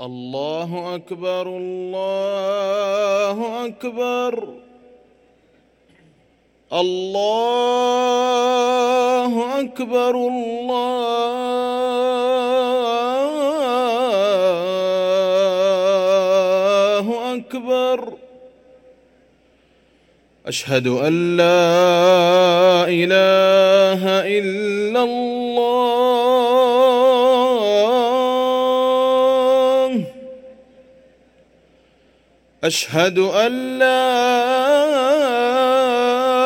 الله أكبر الله أكبر الله أكبر الله أكبر أشهد أن لا أشهد أن لا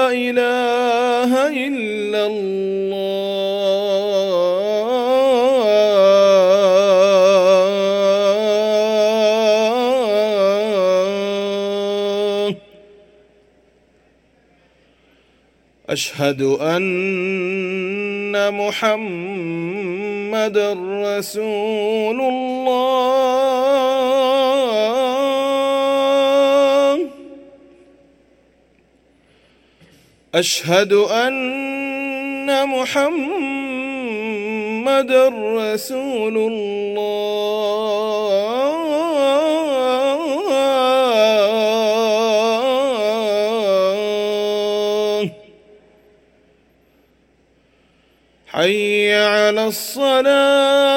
إله إلا الله. أشهد أن محمد رسول الله. أشهد أن محمد رسول الله. حي على الصلاة.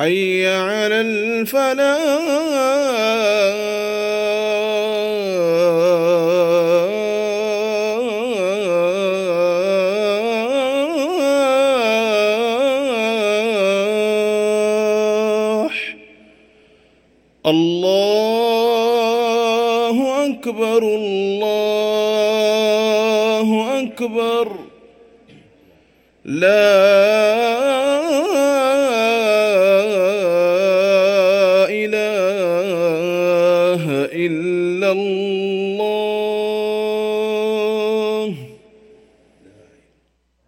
حي على الفلاح. الله أكبر الله أكبر. لا الله